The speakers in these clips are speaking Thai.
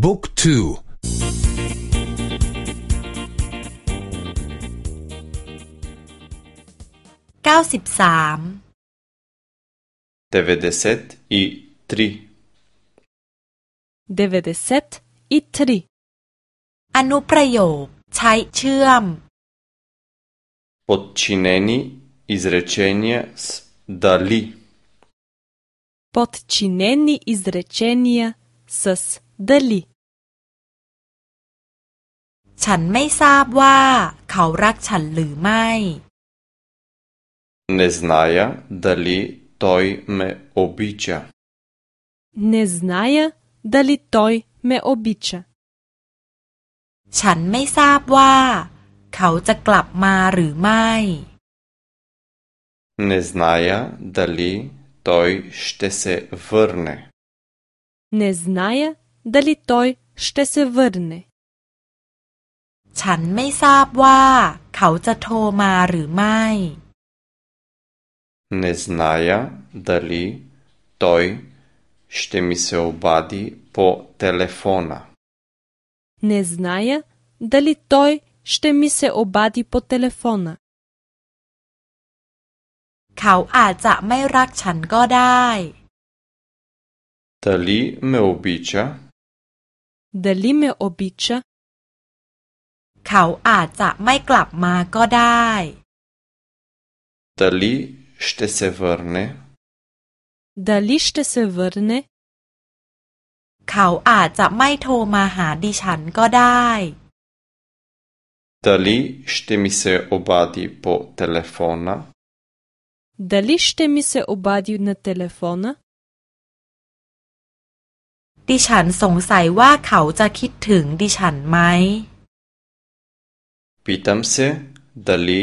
Book 2 93 سام دفدست อนุประโยคใช้เชื่อม подчинени изречения с дали подчинени изречения с ดล л ฉันไม่ทราบว่าเขารักฉันหรือไม่ Не зная дали той ме обича. Не зная дали той ме обича. ฉันไม่ทราบว่าเขาจะกลับมาหรือไม่ Не зная дали той ще се върне. Не зная дали той ще се върне. ฉันไม่ทราบว่าเขาจะโทรมาหรือไม่ Не зная дали той ще ми се обади по телефона. Не зная дали той ще ми се обади по телефона. เขาอาจจะไม่รักฉันก็ได้ Дали ме обича Дали ме обича? เขาอาจจะไม่กลับมาก็ได้ Дали ще се върне? Дали ще се върне? เขาอาจจะไม่โทรมาหาดิฉันก็ได้ Дали ще ми се обади по телефона? Дали ще ми се обади на телефона? ดิฉันสงสัยว่าเขาจะคิดถึงดิฉันไหมปิตามเซด а л и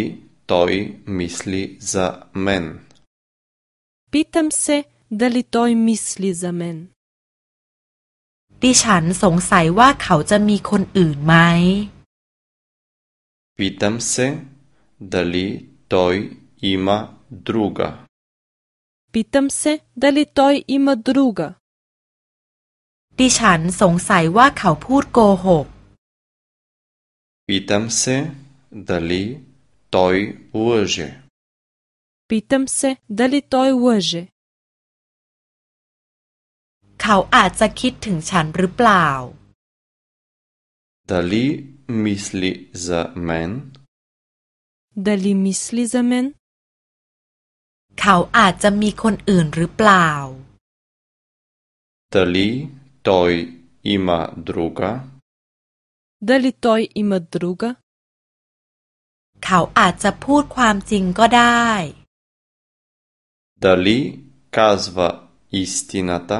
той мисли за мен. Питам се дали той мисли за мен. ดิฉันสงสัยว่าเขาจะมีคนอื่นไหม Питам се дали той има друга. Питам се д ลีตอยอิมาดรูกาดิฉันสงสัยว่าเขาพูดโกหกปิตัมเซดัลีตอยวัวเจปิตัมเซดัลีตอยวัวเจ เขาอาจจะคิดถึงฉันหรือเปล่า ดัลีมิสลิซาเมนดัลีมิสลิซาเมนเขาอาจจะมีคนอื่นหรือเปล่าดัลี той има друга? Дали той има друга? เขาอาจจะพูดความจริงก็ได้ Дали казва истината?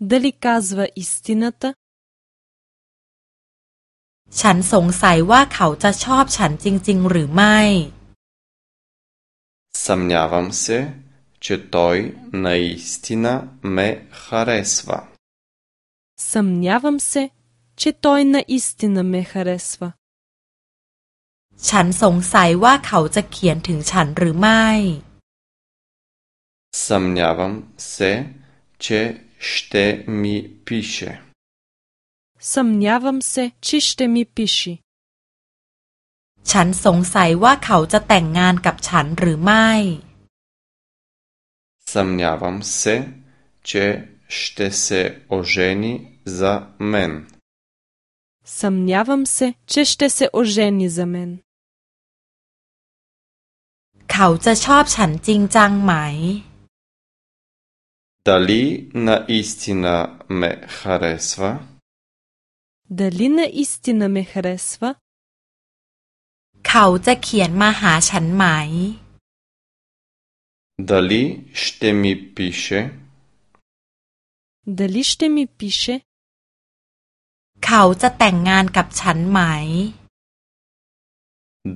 Дали казва истината? ฉันสงสัยว่าเขาจะชอบฉันจริง ๆ หรือไม่ Съмнявам се, че той наистина ме харесва. Съмнявам се, че той наистина ме харесва. ฉันสงสัยว่าเขาจะเขียนถึงฉันหรือไม่ Съмнявам се, че ще ми пише. Съмнявам се, че ще ми пише. ฉันสงสัยว่าเขาจะแต่งงานกับฉันหรือไม่ Съмнявам се, че ще се ожени за мен. Съмнявам се, че ще се ожени за мен. เขาจะชอบฉันจริงจังไหม Дали наистина ме харесва? Дали наистина ме харесва? เขาจะเขียนมาหาฉันไหม Дали ще ми пише? ดลิชเตมิพิเชเขาจะแต่งงานกับฉันไหม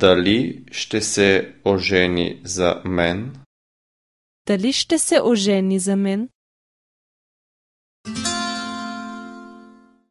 ดลิชเตเซโอเจนิซาเมนดลิชเตเซโอเจนิซาเมน